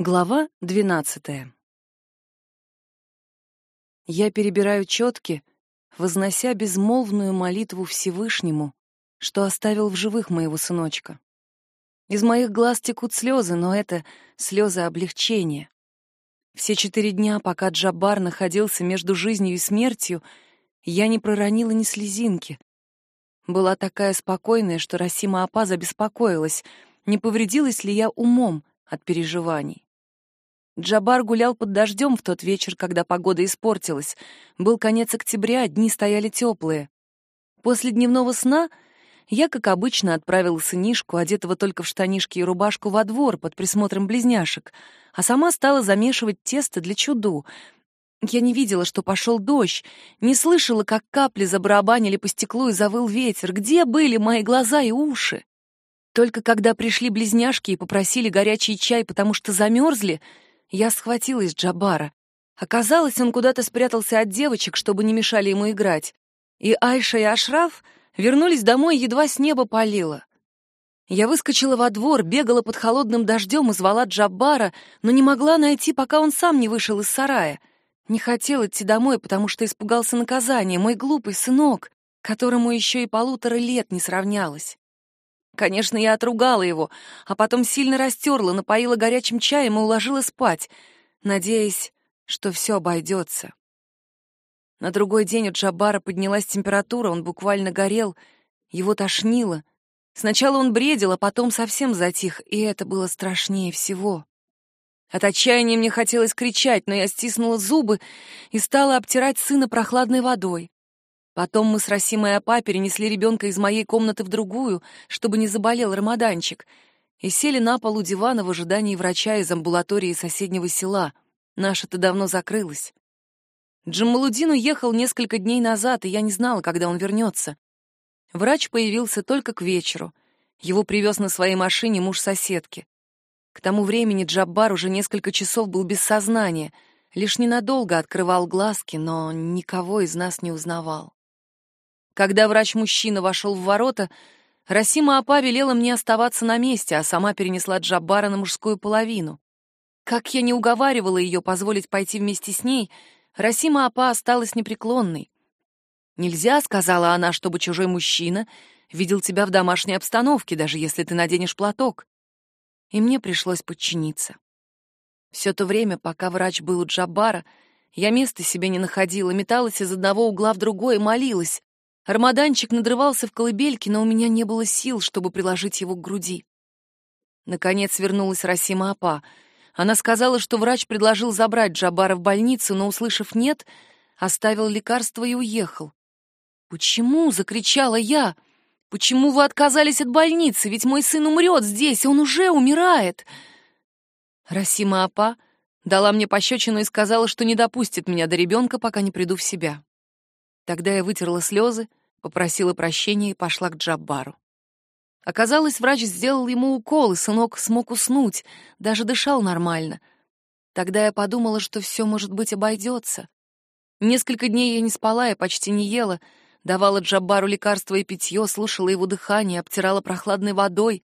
Глава двенадцатая. Я перебираю четки, вознося безмолвную молитву Всевышнему, что оставил в живых моего сыночка. Из моих глаз текут слезы, но это слезы облегчения. Все четыре дня, пока Джабар находился между жизнью и смертью, я не проронила ни слезинки. Была такая спокойная, что Расима Апа забеспокоилась, не повредилась ли я умом от переживаний. Джабар гулял под дождем в тот вечер, когда погода испортилась. Был конец октября, дни стояли теплые. После дневного сна я, как обычно, отправила сынишку, одетого только в штанишки и рубашку, во двор под присмотром близняшек, а сама стала замешивать тесто для чуду. Я не видела, что пошел дождь, не слышала, как капли забарабанили по стеклу и завыл ветер. Где были мои глаза и уши? Только когда пришли близняшки и попросили горячий чай, потому что замерзли, я схватилась Джабара. Оказалось, он куда-то спрятался от девочек, чтобы не мешали ему играть. И Айша и Ашраф вернулись домой, едва с неба палило. Я выскочила во двор, бегала под холодным дождем и звала Джаббара, но не могла найти, пока он сам не вышел из сарая. Не хотел идти домой, потому что испугался наказания, мой глупый сынок, которому еще и полутора лет не сравнялось. Конечно, я отругала его, а потом сильно растерла, напоила горячим чаем и уложила спать, надеясь, что все обойдется. На другой день у Джабара поднялась температура, он буквально горел, его тошнило. Сначала он бредил, а потом совсем затих, и это было страшнее всего. От отчаяния мне хотелось кричать, но я стиснула зубы и стала обтирать сына прохладной водой. Потом мы с Расимой Апа перенесли ребенка из моей комнаты в другую, чтобы не заболел Рамаданчик, и сели на полу дивана в ожидании врача из амбулатории соседнего села. Наша-то давно закрылась. Джамалудин уехал несколько дней назад, и я не знала, когда он вернется. Врач появился только к вечеру. Его привез на своей машине муж соседки. К тому времени Джаббар уже несколько часов был без сознания, лишь ненадолго открывал глазки, но никого из нас не узнавал. Когда врач-мужчина вошел в ворота, Расима Апа велела мне оставаться на месте, а сама перенесла Джаббара на мужскую половину. Как я не уговаривала ее позволить пойти вместе с ней, Расима Апа осталась непреклонной. «Нельзя», — сказала она, — «чтобы чужой мужчина видел тебя в домашней обстановке, даже если ты наденешь платок». И мне пришлось подчиниться. Все то время, пока врач был у Джаббара, я места себе не находила, металась из одного угла в другой и молилась. Армаданчик надрывался в колыбельке, но у меня не было сил, чтобы приложить его к груди. Наконец вернулась Расима Апа. Она сказала, что врач предложил забрать Джабара в больницу, но, услышав «нет», оставил лекарство и уехал. «Почему?» — закричала я. «Почему вы отказались от больницы? Ведь мой сын умрет здесь, он уже умирает!» Расима Апа дала мне пощечину и сказала, что не допустит меня до ребенка, пока не приду в себя. Тогда я вытерла слезы, попросила прощения и пошла к Джаббару. Оказалось, врач сделал ему укол, и сынок смог уснуть, даже дышал нормально. Тогда я подумала, что все, может быть, обойдется. Несколько дней я не спала и почти не ела, давала Джаббару лекарства и питье, слушала его дыхание, обтирала прохладной водой.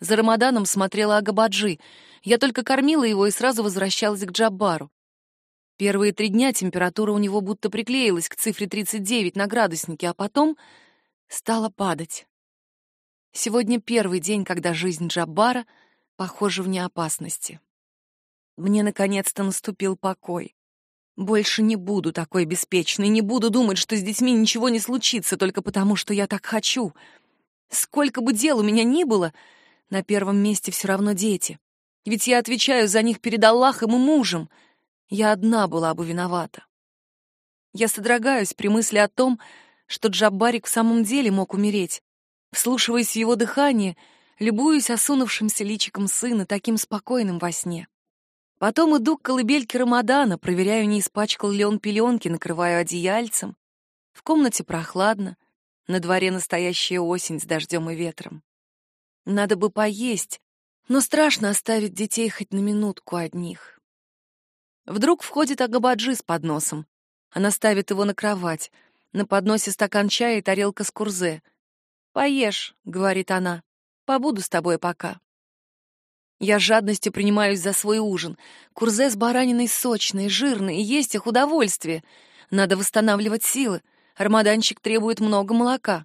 За Рамаданом смотрела Агабаджи. Я только кормила его и сразу возвращалась к Джаббару. Первые три дня температура у него будто приклеилась к цифре 39 на градуснике, а потом стала падать. Сегодня первый день, когда жизнь Джаббара похожа вне опасности. Мне наконец-то наступил покой. Больше не буду такой беспечной, не буду думать, что с детьми ничего не случится только потому, что я так хочу. Сколько бы дел у меня ни было, на первом месте все равно дети. Ведь я отвечаю за них перед Аллахом и мужем — я одна была бы виновата. Я содрогаюсь при мысли о том, что Джаббарик в самом деле мог умереть. Вслушиваясь в его дыхание, любуюсь осунувшимся личиком сына, таким спокойным во сне. Потом иду к колыбельке Рамадана, проверяю, не испачкал ли он пеленки, накрываю одеяльцем. В комнате прохладно, на дворе настоящая осень с дождем и ветром. Надо бы поесть, но страшно оставить детей хоть на минутку одних. Вдруг входит Агабаджи с подносом. Она ставит его на кровать. На подносе стакан чая и тарелка с курзе. «Поешь», — говорит она, — «побуду с тобой пока». Я с жадностью принимаюсь за свой ужин. Курзе с бараниной сочные, жирные, есть их удовольствие. Надо восстанавливать силы. Армаданчик требует много молока.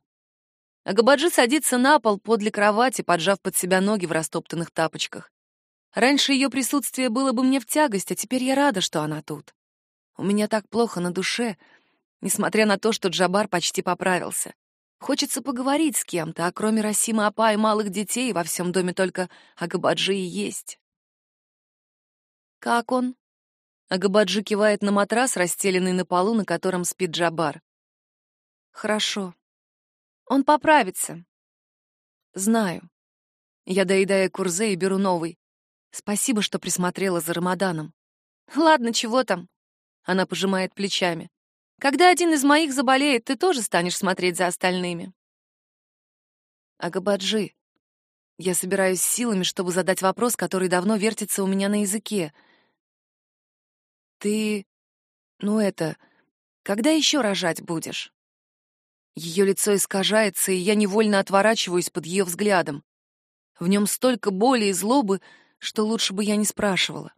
А Габаджи садится на пол подле кровати, поджав под себя ноги в растоптанных тапочках. Раньше ее присутствие было бы мне в тягость, а теперь я рада, что она тут. У меня так плохо на душе, несмотря на то, что Джабар почти поправился. Хочется поговорить с кем-то, а кроме Расима Апа и малых детей во всем доме только Агабаджи и есть. «Как он?» Агабаджи кивает на матрас, расстеленный на полу, на котором спит Джабар. «Хорошо. Он поправится». «Знаю». Я доедаю курзе и беру новый. Спасибо, что присмотрела за Рамаданом. «Ладно, чего там?» Она пожимает плечами. Когда один из моих заболеет, ты тоже станешь смотреть за остальными. Агабаджи. Я собираюсь силами, чтобы задать вопрос, который давно вертится у меня на языке. Ты... Ну это... Когда еще рожать будешь? Ее лицо искажается, и я невольно отворачиваюсь под ее взглядом. В нем столько боли и злобы, что лучше бы я не спрашивала.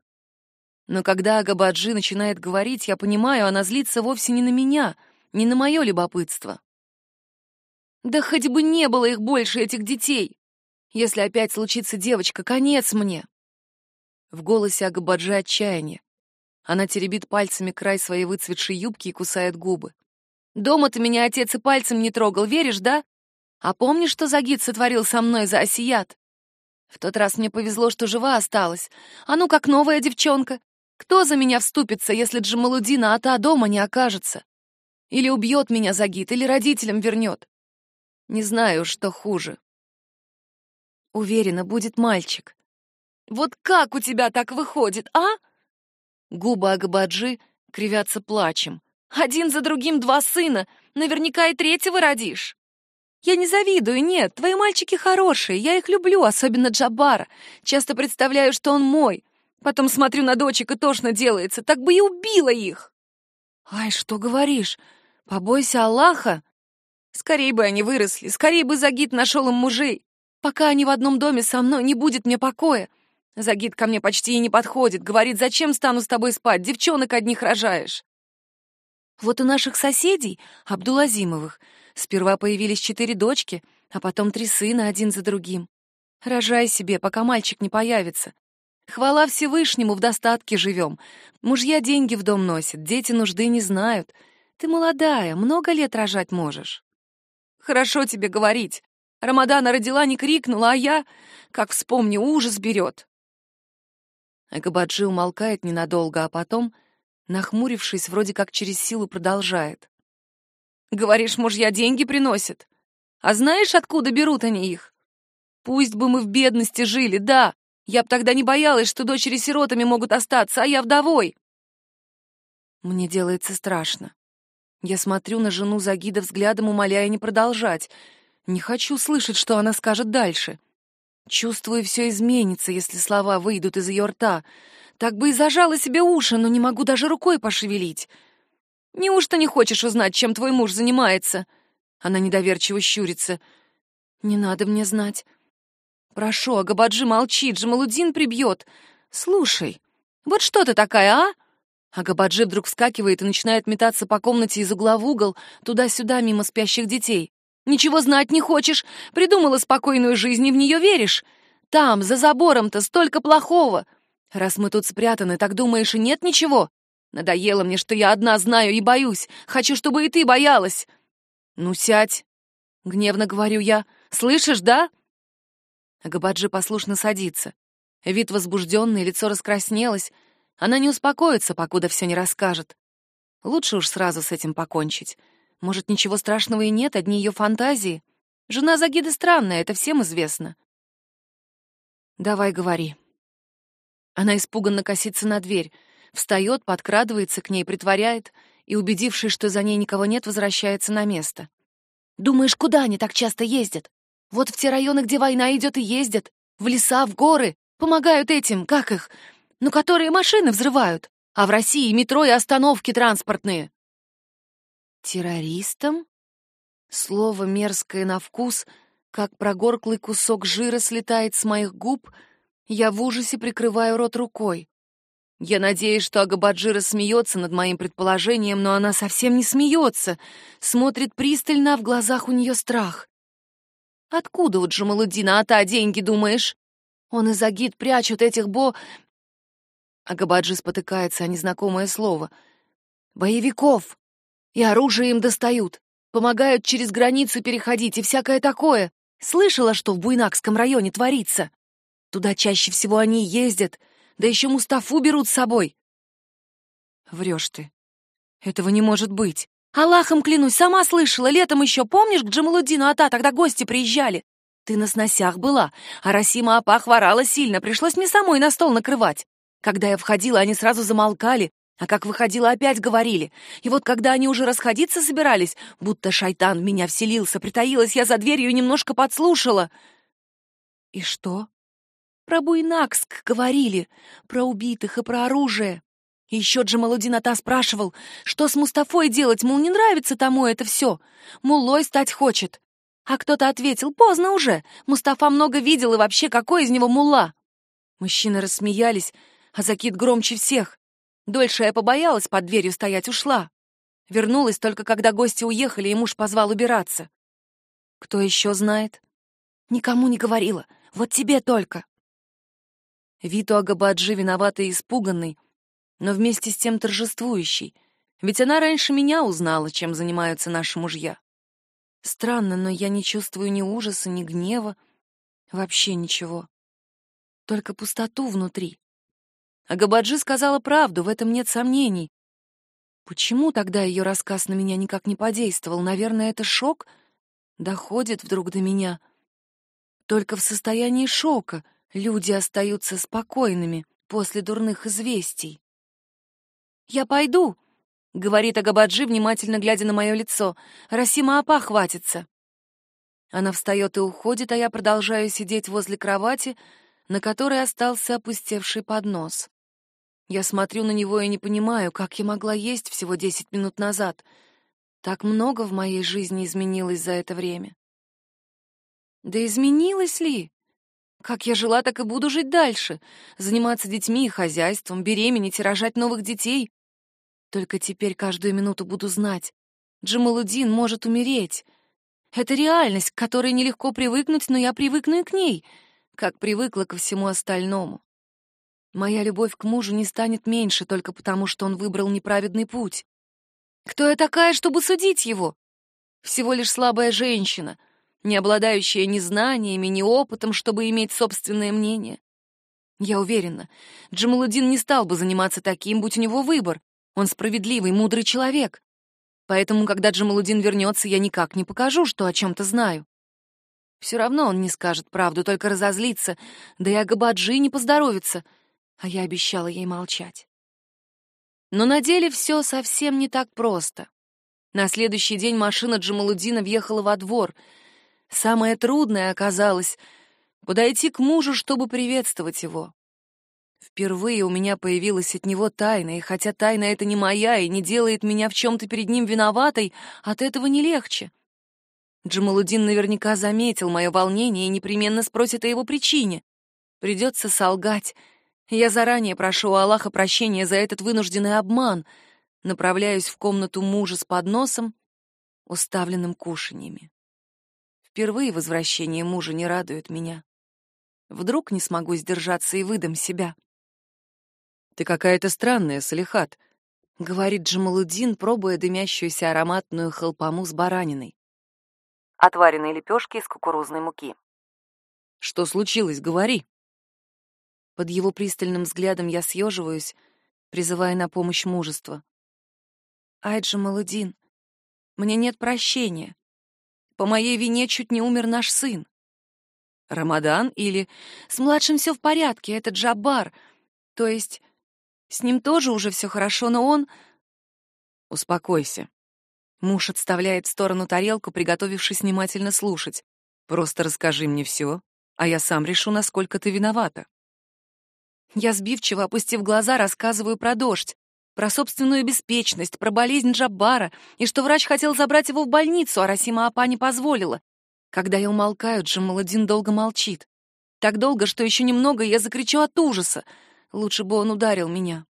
Но когда Агабаджи начинает говорить, я понимаю, она злится вовсе не на меня, не на мое любопытство. Да хоть бы не было их больше, этих детей. Если опять случится девочка, конец мне. В голосе Агабаджи отчаяние. Она теребит пальцами край своей выцветшей юбки и кусает губы. Дома-то меня отец и пальцем не трогал, веришь, да? А помнишь, что Загид сотворил со мной за осият? В тот раз мне повезло, что жива осталась. А ну, как новая девчонка. Кто за меня вступится, если Джамалудина Ата дома не окажется? Или убьет меня Загид, или родителям вернет? Не знаю, что хуже. Уверена, будет мальчик. Вот как у тебя так выходит, а? Губы Агабаджи кривятся плачем. Один за другим два сына, наверняка и третьего родишь. Я не завидую, нет, твои мальчики хорошие, я их люблю, особенно Джабара. Часто представляю, что он мой. Потом смотрю на дочек и тошно делается, так бы и убила их. Ай, что говоришь? Побойся Аллаха. Скорей бы они выросли, скорей бы Загид нашел им мужей. Пока они в одном доме со мной, не будет мне покоя. Загид ко мне почти и не подходит, говорит, зачем стану с тобой спать, девчонок одних рожаешь. Вот у наших соседей, Абдулазимовых, сперва появились четыре дочки, а потом три сына один за другим. Рожай себе, пока мальчик не появится. Хвала Всевышнему, в достатке живем. Мужья деньги в дом носят, дети нужды не знают. Ты молодая, много лет рожать можешь. Хорошо тебе говорить. Рамадана родила, не крикнула, а я, как вспомню, ужас берет. Агабаджи умолкает ненадолго, а потом, нахмурившись, вроде как через силу продолжает. Говоришь, мужья деньги приносят? А знаешь, откуда берут они их? Пусть бы мы в бедности жили, да, я б тогда не боялась, что дочери сиротами могут остаться, а я вдовой. Мне делается страшно. Я смотрю на жену Загида взглядом, умоляя не продолжать. Не хочу слышать, что она скажет дальше. Чувствую, все изменится, если слова выйдут из ее рта. Так бы и зажала себе уши, но не могу даже рукой пошевелить. Неужто не хочешь узнать, чем твой муж занимается? Она недоверчиво щурится. Не надо мне знать. Прошу, Агабаджи, молчи, Джамалудин прибьет. Слушай, вот что ты такая, а? Агабаджи вдруг вскакивает и начинает метаться по комнате из угла в угол, туда-сюда, мимо спящих детей. Ничего знать не хочешь, придумала спокойную жизнь и в нее веришь. Там, за забором-то, столько плохого. Раз мы тут спрятаны, так думаешь, и нет ничего? Надоело мне, что я одна знаю и боюсь. Хочу, чтобы и ты боялась. Ну, сядь. Гневно говорю я. Слышишь, да? Габаджи послушно садится. Вид возбужденный, лицо раскраснелось. Она не успокоится, покуда все не расскажет. Лучше уж сразу с этим покончить. Может, ничего страшного и нет, одни ее фантазии. Жена Загиды странная, это всем известно. Давай говори. Она испуганно косится на дверь, встает, подкрадывается к ней, притворяет и, убедившись, что за ней никого нет, возвращается на место. Думаешь, куда они так часто ездят? Вот в те районы, где война идет и ездят, в леса, в горы, помогают этим, как их, ну, которые машины взрывают, а в России метро и остановки транспортные. Террористам? Слово мерзкое на вкус, как прогорклый кусок жира слетает с моих губ, Я в ужасе прикрываю рот рукой. Я надеюсь, что Агабаджира смеется над моим предположением, но она совсем не смеется, смотрит пристально, а в глазах у нее страх. Откуда у Джамалудина Ата деньги, думаешь? Он и Загид прячут этих бо... Агабаджи спотыкается о незнакомое слово. Боевиков! И оружие им достают. Помогают через границу переходить и всякое такое. Слышала, что в Буйнакском районе творится. Туда чаще всего они ездят, да еще Мустафу берут с собой. Врешь ты. Этого не может быть. Аллахом клянусь, сама слышала, летом еще, помнишь, к Джамалуддину Ата тогда гости приезжали? Ты на сносях была, а Расима Апа хворала сильно, пришлось мне самой на стол накрывать. Когда я входила, они сразу замолкали, а как выходила, опять говорили. И вот когда они уже расходиться собирались, будто шайтан в меня вселился, притаилась я за дверью и немножко подслушала. И что? Про Буйнакск говорили, про убитых и про оружие. Еще Джамалудин Ата спрашивал, что с Мустафой делать, мол, не нравится тому это все. Мулой стать хочет. А кто-то ответил, поздно уже, Мустафа много видел, и вообще какой из него мулла? Мужчины рассмеялись, а Закид громче всех. Дольше я побоялась под дверью стоять, ушла. Вернулась только когда гости уехали, и муж позвал убираться. Кто еще знает? Никому не говорила, вот тебе только. Вид у Агабаджи виноватый и испуганный, но вместе с тем торжествующий, ведь она раньше меня узнала, чем занимаются наши мужья. Странно, но я не чувствую ни ужаса, ни гнева, вообще ничего. Только пустоту внутри. Агабаджи сказала правду, в этом нет сомнений. Почему тогда ее рассказ на меня никак не подействовал? Наверное, это шок доходит вдруг до меня. Только в состоянии шока люди остаются спокойными после дурных известий. «Я пойду», — говорит Агабаджи, внимательно глядя на мое лицо. «Расима Апа хватится». Она встает и уходит, а я продолжаю сидеть возле кровати, на которой остался опустевший поднос. Я смотрю на него и не понимаю, как я могла есть всего десять минут назад. Так много в моей жизни изменилось за это время. Да изменилось ли? Как я жила, так и буду жить дальше. Заниматься детьми и хозяйством, беременеть и рожать новых детей. Только теперь каждую минуту буду знать. Джамалудин может умереть. Это реальность, к которой нелегко привыкнуть, но я привыкну и к ней, как привыкла ко всему остальному. Моя любовь к мужу не станет меньше только потому, что он выбрал неправедный путь. Кто я такая, чтобы судить его? Всего лишь слабая женщина, не обладающая ни знаниями, ни опытом, чтобы иметь собственное мнение. Я уверена, Джамалудин не стал бы заниматься таким, будь у него выбор. Он справедливый, мудрый человек. Поэтому, когда Джамалудин вернется, я никак не покажу, что о чем-то знаю. Все равно он не скажет правду, только разозлится, да и Агабаджи не поздоровится, а я обещала ей молчать. Но на деле все совсем не так просто. На следующий день машина Джамалудина въехала во двор. Самое трудное оказалось — подойти к мужу, чтобы приветствовать его. Впервые у меня появилась от него тайна, и хотя тайна эта не моя и не делает меня в чем-то перед ним виноватой, от этого не легче. Джамалудин наверняка заметил мое волнение и непременно спросит о его причине. Придется солгать. Я заранее прошу у Аллаха прощения за этот вынужденный обман. Направляюсь в комнату мужа с подносом, уставленным кушаньями. Впервые возвращение мужа не радует меня. Вдруг не смогу сдержаться и выдам себя. «Ты какая-то странная, Салихат», — говорит Джамалудин, пробуя дымящуюся ароматную халпаму с бараниной. Отваренные лепешки из кукурузной муки. «Что случилось? Говори». Под его пристальным взглядом я съеживаюсь, призывая на помощь мужество. «Ай, Джамалудин, мне нет прощения. По моей вине чуть не умер наш сын. Рамадан или... С младшим все в порядке, это Джаббар. То есть с ним тоже уже все хорошо, но он... Успокойся. Муж отставляет в сторону тарелку, приготовившись внимательно слушать. Просто расскажи мне все, а я сам решу, насколько ты виновата. Я сбивчиво, опустив глаза, рассказываю про дождь, про собственную беспечность, про болезнь Джаббара и что врач хотел забрать его в больницу, а Расима Апа не позволила. Когда я умолкаю, Джамаладин долго молчит. Так долго, что еще немного, я закричу от ужаса. Лучше бы он ударил меня.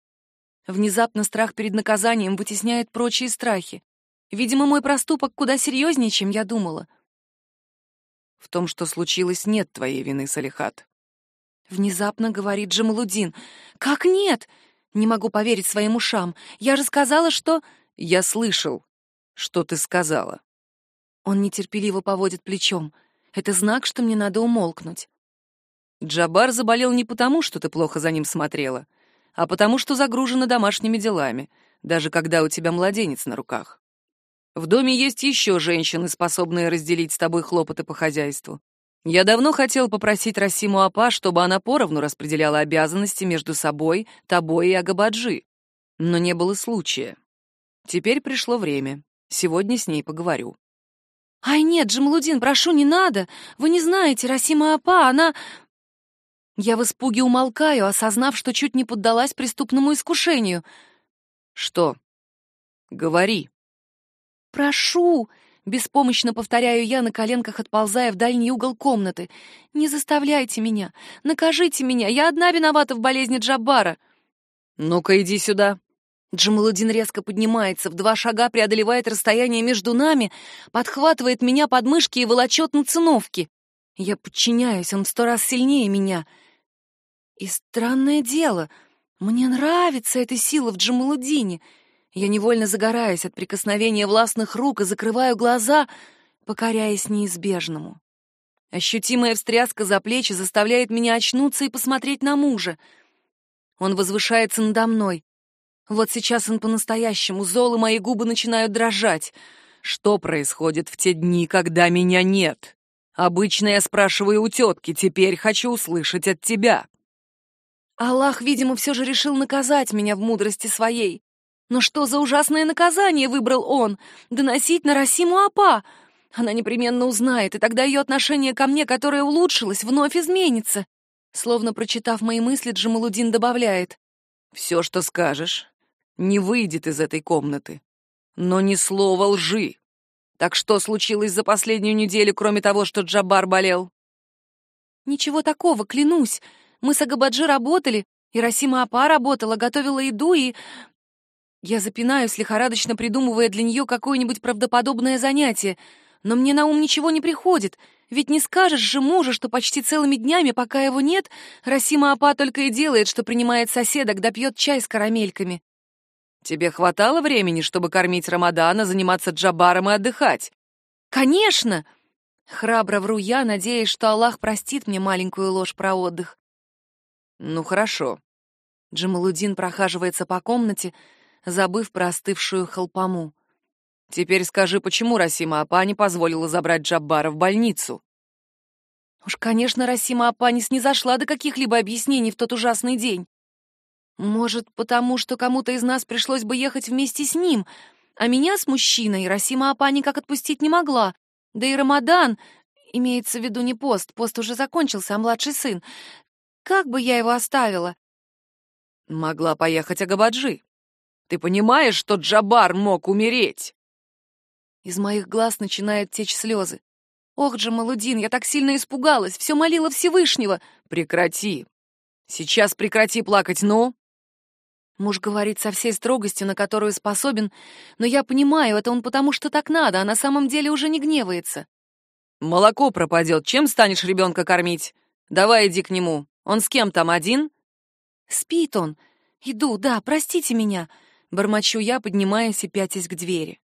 Внезапно страх перед наказанием вытесняет прочие страхи. Видимо, мой проступок куда серьезнее, чем я думала. В том, что случилось, нет твоей вины, Салихат. Внезапно говорит Джамалудин. «Как нет?» Не могу поверить своим ушам. Я же сказала, что... Я слышал, что ты сказала. Он нетерпеливо поводит плечом. Это знак, что мне надо умолкнуть. Джабар заболел не потому, что ты плохо за ним смотрела, а потому, что загружена домашними делами, даже когда у тебя младенец на руках. В доме есть еще женщины, способные разделить с тобой хлопоты по хозяйству. Я давно хотел попросить Расиму Апа, чтобы она поровну распределяла обязанности между собой, тобой и Агабаджи. Но не было случая. Теперь пришло время. Сегодня с ней поговорю. «Ай, нет, Джамалудин, прошу, не надо! Вы не знаете, Расима Апа, она...» Я в испуге умолкаю, осознав, что чуть не поддалась преступному искушению. «Что? Говори». «Прошу!» — беспомощно повторяю я на коленках, отползая в дальний угол комнаты. «Не заставляйте меня! Накажите меня! Я одна виновата в болезни Джаббара!» «Ну-ка, иди сюда!» Джамаладин резко поднимается, в два шага преодолевает расстояние между нами, подхватывает меня под мышки и волочет на циновки. Я подчиняюсь, он в сто раз сильнее меня. И странное дело, мне нравится эта сила в Джамаладине — я невольно загораюсь от прикосновения властных рук и закрываю глаза, покоряясь неизбежному. Ощутимая встряска за плечи заставляет меня очнуться и посмотреть на мужа. Он возвышается надо мной. Вот сейчас он по-настоящему зол, и мои губы начинают дрожать. Что происходит в те дни, когда меня нет? Обычно я спрашиваю у тетки, теперь хочу услышать от тебя. Аллах, видимо, все же решил наказать меня в мудрости своей. Но что за ужасное наказание выбрал он? Доносить на Расиму Апа? Она непременно узнает, и тогда ее отношение ко мне, которое улучшилось, вновь изменится. Словно прочитав мои мысли, Джамалудин добавляет. «Все, что скажешь, не выйдет из этой комнаты. Но ни слова лжи. Так что случилось за последнюю неделю, кроме того, что Джабар болел?» «Ничего такого, клянусь. Мы с Агабаджи работали, и Расима Апа работала, готовила еду и... Я запинаюсь, лихорадочно придумывая для нее какое-нибудь правдоподобное занятие, но мне на ум ничего не приходит, ведь не скажешь же мужу, что почти целыми днями, пока его нет, Расима Апа только и делает, что принимает соседок да пьет чай с карамельками. Тебе хватало времени, чтобы кормить Рамадана, заниматься джабаром и отдыхать? Конечно! Храбро вру я, надеясь, что Аллах простит мне маленькую ложь про отдых. Ну хорошо. Джамалудин прохаживается по комнате, забыв про остывшую холпому. «Теперь скажи, почему Расима Апа не позволила забрать Джаббара в больницу?» Уж, конечно, Расима Апа не снизошла до каких-либо объяснений в тот ужасный день. Может, потому что кому-то из нас пришлось бы ехать вместе с ним, а меня с мужчиной Расима Апа никак отпустить не могла. Да и Рамадан, имеется в виду не пост, пост уже закончился, а младший сын. Как бы я его оставила? Могла поехать Агабаджи. Ты понимаешь, что Джабар мог умереть?» Из моих глаз начинают течь слезы. «Ох, Джамалудин, я так сильно испугалась, все молила Всевышнего!» «Прекрати! Сейчас прекрати плакать, ну!» Муж говорит со всей строгостью, на которую способен, но я понимаю, это он потому, что так надо, а на самом деле уже не гневается. «Молоко пропадет, чем станешь ребенка кормить? Давай иди к нему. Он с кем там, один?» «Спит он. Иду, да, простите меня. Бормочу я, поднимаясь и пятясь к двери.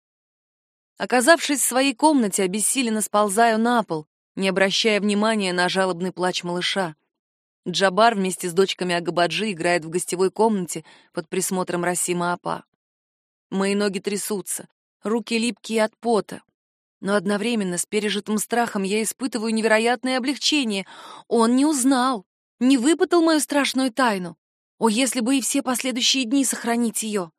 Оказавшись в своей комнате, обессиленно сползаю на пол, не обращая внимания на жалобный плач малыша. Джабар вместе с дочками Агабаджи играет в гостевой комнате под присмотром Расима Апа. Мои ноги трясутся, руки липкие от пота. Но одновременно с пережитым страхом я испытываю невероятное облегчение. Он не узнал, не выпытал мою страшную тайну. О, если бы и все последующие дни сохранить ее!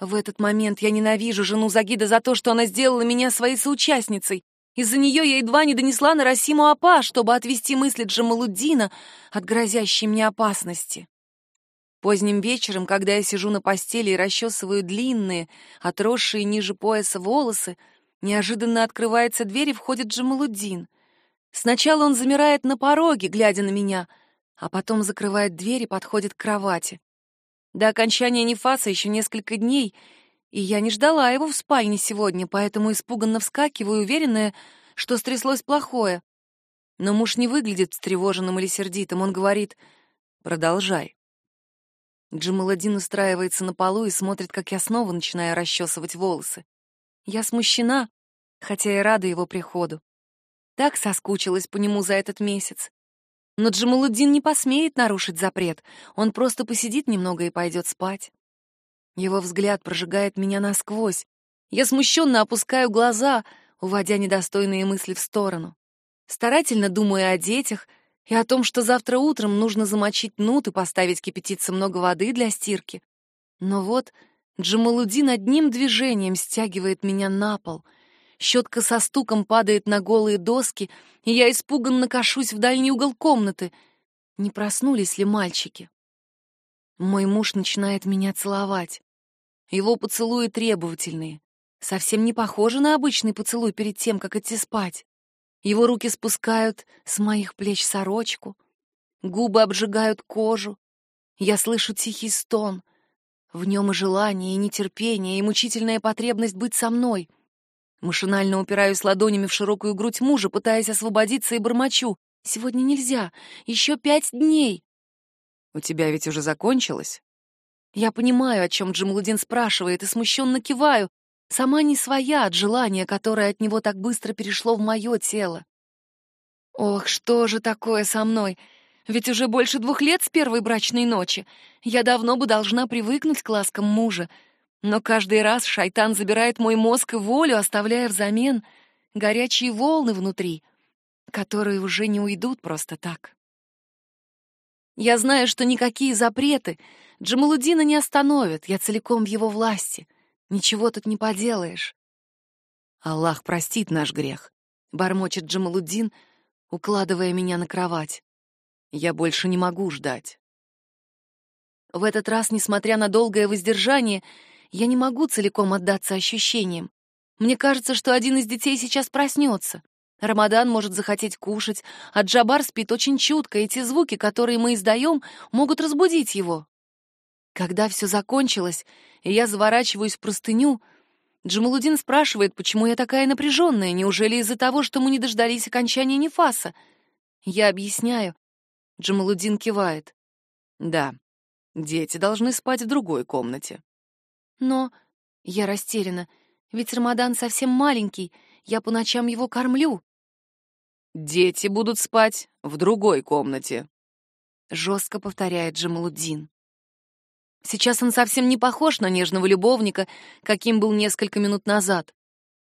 В этот момент я ненавижу жену Загида за то, что она сделала меня своей соучастницей. Из-за нее я едва не донесла на Расиму Апа, чтобы отвести мысли Джамалуддина от грозящей мне опасности. Поздним вечером, когда я сижу на постели и расчесываю длинные, отросшие ниже пояса волосы, неожиданно открывается дверь и входит Джамалуддин. Сначала он замирает на пороге, глядя на меня, а потом закрывает дверь и подходит к кровати. До окончания нефаса еще несколько дней, и я не ждала его в спальне сегодня, поэтому испуганно вскакиваю, уверенная, что стряслось плохое. Но муж не выглядит встревоженным или сердитым, он говорит «Продолжай». Джамаладдин устраивается на полу и смотрит, как я снова начинаю расчесывать волосы. Я смущена, хотя и рада его приходу. Так соскучилась по нему за этот месяц. Но Джамалуддин не посмеет нарушить запрет. Он просто посидит немного и пойдет спать. Его взгляд прожигает меня насквозь. Я смущенно опускаю глаза, уводя недостойные мысли в сторону. Старательно думаю о детях и о том, что завтра утром нужно замочить нут и поставить кипятиться много воды для стирки. Но вот Джамалуддин одним движением стягивает меня на пол — Щетка со стуком падает на голые доски, и я испуганно кашусь в дальний угол комнаты. Не проснулись ли мальчики? Мой муж начинает меня целовать. Его поцелуи требовательные. Совсем не похожи на обычный поцелуй перед тем, как идти спать. Его руки спускают с моих плеч сорочку. Губы обжигают кожу. Я слышу тихий стон. В нем и желание, и нетерпение, и мучительная потребность быть со мной — Машинально упираюсь ладонями в широкую грудь мужа, пытаясь освободиться и бормочу. «Сегодня нельзя. Еще пять дней». «У тебя ведь уже закончилось?» Я понимаю, о чем Джамалудин спрашивает, и смущенно киваю. Сама не своя от желания, которое от него так быстро перешло в мое тело. Ох, что же такое со мной? Ведь уже больше двух лет с первой брачной ночи. Я давно бы должна привыкнуть к ласкам мужа, но каждый раз шайтан забирает мой мозг и волю, оставляя взамен горячие волны внутри, которые уже не уйдут просто так. Я знаю, что никакие запреты Джамалудина не остановят, я целиком в его власти. Ничего тут не поделаешь. Аллах простит наш грех, бормочет Джамалудин, укладывая меня на кровать. Я больше не могу ждать. В этот раз, несмотря на долгое воздержание, я не могу целиком отдаться ощущениям. Мне кажется, что один из детей сейчас проснется. Рамадан может захотеть кушать, а Джабар спит очень чутко, и те звуки, которые мы издаем, могут разбудить его. Когда все закончилось, и я заворачиваюсь в простыню, Джамалудин спрашивает, почему я такая напряженная, неужели из-за того, что мы не дождались окончания Нефаса? Я объясняю. Джамалудин кивает. Да, дети должны спать в другой комнате. Но... Я растеряна, ведь Рамадан совсем маленький, я по ночам его кормлю. Дети будут спать в другой комнате. Жестко повторяет Джамалуддин. Сейчас он совсем не похож на нежного любовника, каким был несколько минут назад.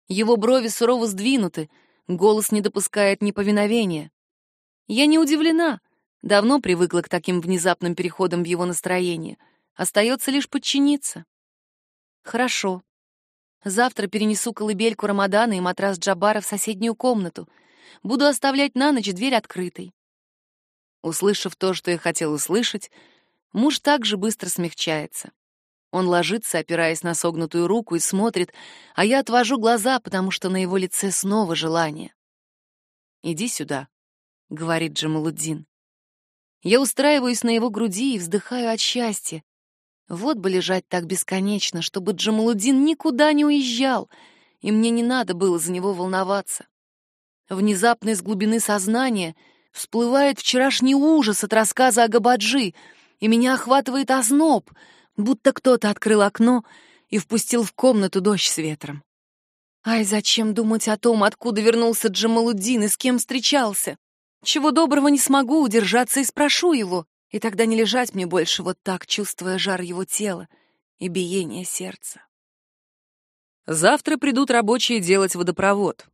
Его брови сурово сдвинуты, голос не допускает неповиновения. Я не удивлена, давно привыкла к таким внезапным переходам в его настроение. Остается лишь подчиниться. Хорошо. Завтра перенесу колыбельку Рамадана и матрас Джабара в соседнюю комнату. Буду оставлять на ночь дверь открытой. Услышав то, что я хотел услышать, муж также быстро смягчается. Он ложится, опираясь на согнутую руку, и смотрит, а я отвожу глаза, потому что на его лице снова желание. «Иди сюда», — говорит Джамалуддин. Я устраиваюсь на его груди и вздыхаю от счастья. Вот бы лежать так бесконечно, чтобы Джамалудин никуда не уезжал, и мне не надо было за него волноваться. Внезапно из глубины сознания всплывает вчерашний ужас от рассказа о Габаджи, и меня охватывает озноб, будто кто-то открыл окно и впустил в комнату дождь с ветром. Ай, зачем думать о том, откуда вернулся Джамалудин и с кем встречался? Чего доброго не смогу удержаться и спрошу его. И тогда не лежать мне больше вот так, чувствуя жар его тела и биение сердца. Завтра придут рабочие делать водопровод.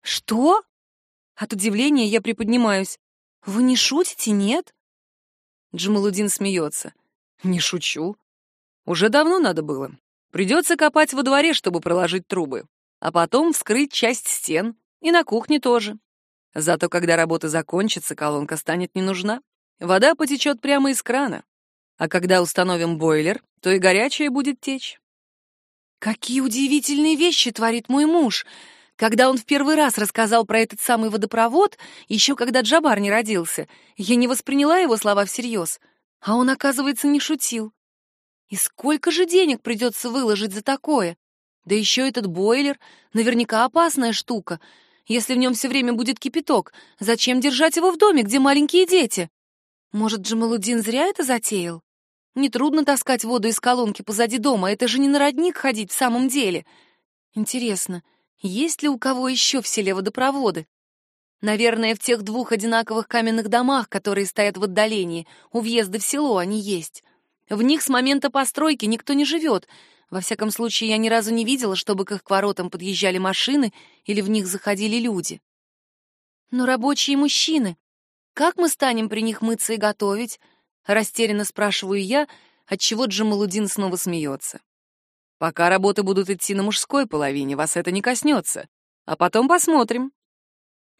Что? От удивления я приподнимаюсь. Вы не шутите, нет? Джамалудин смеется. Не шучу. Уже давно надо было. Придется копать во дворе, чтобы проложить трубы, а потом вскрыть часть стен, и на кухне тоже. Зато когда работа закончится, колонка станет не нужна. Вода потечет прямо из крана. А когда установим бойлер, то и горячая будет течь. Какие удивительные вещи творит мой муж. Когда он в первый раз рассказал про этот самый водопровод, еще когда Джабар не родился, я не восприняла его слова всерьез. А он, оказывается, не шутил. И сколько же денег придется выложить за такое? Да еще этот бойлер, наверняка опасная штука. Если в нем все время будет кипяток, зачем держать его в доме, где маленькие дети? Может, Джамалудин зря это затеял? Нетрудно таскать воду из колонки позади дома, это же не на родник ходить в самом деле. Интересно, есть ли у кого еще в селе водопроводы? Наверное, в тех двух одинаковых каменных домах, которые стоят в отдалении, у въезда в село они есть. В них с момента постройки никто не живет. Во всяком случае, я ни разу не видела, чтобы к их воротам подъезжали машины или в них заходили люди. Но рабочие мужчины, как мы станем при них мыться и готовить? Растерянно спрашиваю я, отчего Джамалудин снова смеется. Пока работы будут идти на мужской половине, вас это не коснется. А потом посмотрим.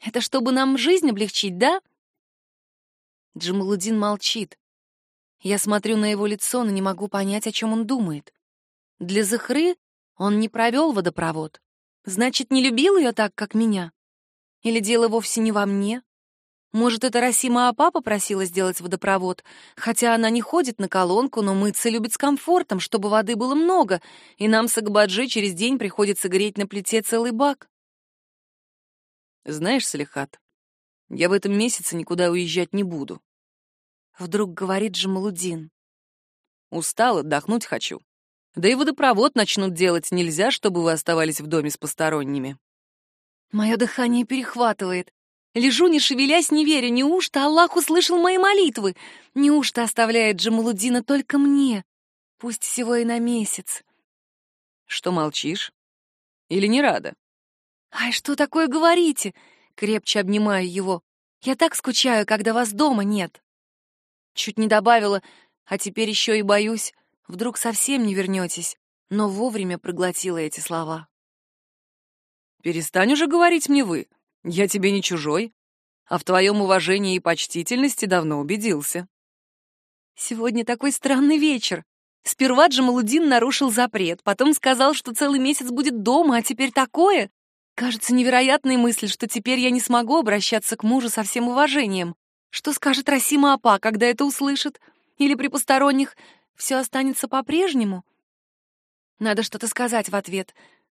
Это чтобы нам жизнь облегчить, да? Джамалудин молчит. Я смотрю на его лицо, но не могу понять, о чем он думает. Для Захры он не провел водопровод. Значит, не любил ее так, как меня? Или дело вовсе не во мне? Может, это Расима Апа попросила сделать водопровод, хотя она не ходит на колонку, но мыться любит с комфортом, чтобы воды было много, и нам с Агбаджи через день приходится греть на плите целый бак. Знаешь, Салихат, я в этом месяце никуда уезжать не буду. Вдруг говорит Джамалудин. Устал, отдохнуть хочу. Да и водопровод начнут делать нельзя, чтобы вы оставались в доме с посторонними. Мое дыхание перехватывает. Лежу, не шевелясь, не веря. Неужто Аллах услышал мои молитвы? Неужто оставляет Джамалудина только мне? Пусть всего и на месяц. Что молчишь? Или не рада? Ай, что такое говорите? Крепче обнимаю его. Я так скучаю, когда вас дома нет. Чуть не добавила, а теперь еще и боюсь, Вдруг совсем не вернетесь, но вовремя проглотила эти слова. «Перестань уже говорить мне «вы». Я тебе не чужой, а в твоем уважении и почтительности давно убедился». «Сегодня такой странный вечер. Сперва Джамалудин нарушил запрет, потом сказал, что целый месяц будет дома, а теперь такое. Кажется невероятной мысль, что теперь я не смогу обращаться к мужу со всем уважением. Что скажет Расима Апа, когда это услышит? Или при посторонних все останется по-прежнему? Надо что-то сказать в ответ,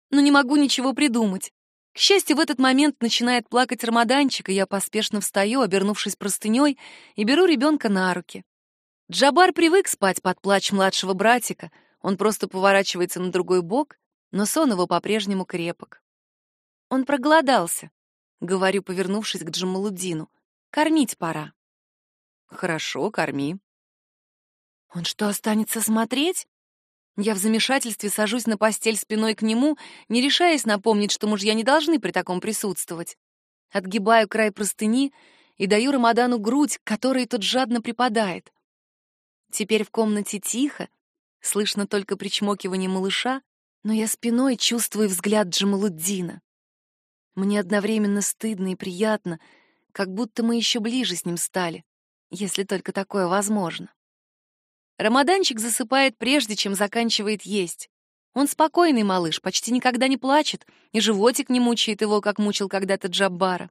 но не могу ничего придумать. К счастью, в этот момент начинает плакать Рамаданчик, и я поспешно встаю, обернувшись простыней, и беру ребенка на руки. Джабар привык спать под плач младшего братика, он просто поворачивается на другой бок, но сон его по-прежнему крепок. Он проголодался, говорю, повернувшись к Джамалуддину. Кормить пора. Хорошо, корми. Он что, останется смотреть? Я в замешательстве сажусь на постель спиной к нему, не решаясь напомнить, что мужья не должны при таком присутствовать. Отгибаю край простыни и даю Рамадану грудь, к которой тот жадно припадает. Теперь в комнате тихо, слышно только причмокивание малыша, но я спиной чувствую взгляд Джамалуддина. Мне одновременно стыдно и приятно, как будто мы еще ближе с ним стали, если только такое возможно. Рамаданчик засыпает прежде, чем заканчивает есть. Он спокойный малыш, почти никогда не плачет, и животик не мучает его, как мучил когда-то Джаббара.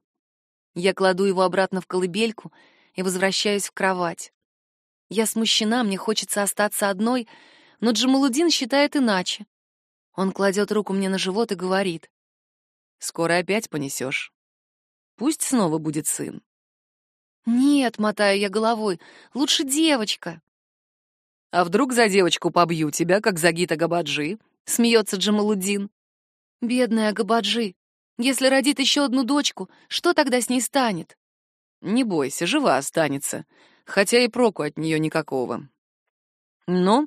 Я кладу его обратно в колыбельку и возвращаюсь в кровать. Я смущена, мне хочется остаться одной, но Джамалудин считает иначе. Он кладет руку мне на живот и говорит. «Скоро опять понесешь. Пусть снова будет сын». «Нет», — мотаю я головой, — «лучше девочка». А вдруг за девочку побью тебя, как за Гита Габаджи? Смеется Джамалуддин. Бедная Габаджи. Если родит еще одну дочку, что тогда с ней станет? Не бойся, жива останется, хотя и проку от нее никакого. Но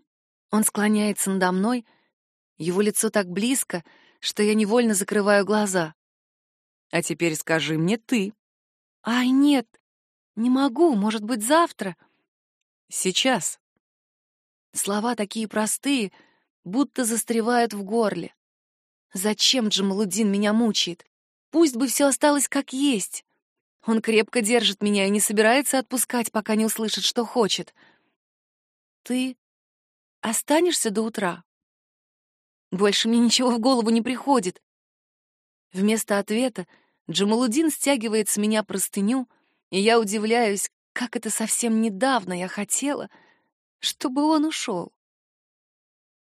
он склоняется надо мной, его лицо так близко, что я невольно закрываю глаза. А теперь скажи мне ты. Ай, нет, не могу, может быть, завтра. Сейчас. Слова такие простые, будто застревают в горле. Зачем Джамалудин меня мучает? Пусть бы все осталось как есть. Он крепко держит меня и не собирается отпускать, пока не услышит, что хочет. Ты останешься до утра? Больше мне ничего в голову не приходит. Вместо ответа Джамалудин стягивает с меня простыню, и я удивляюсь, как это совсем недавно я хотела, чтобы он ушел.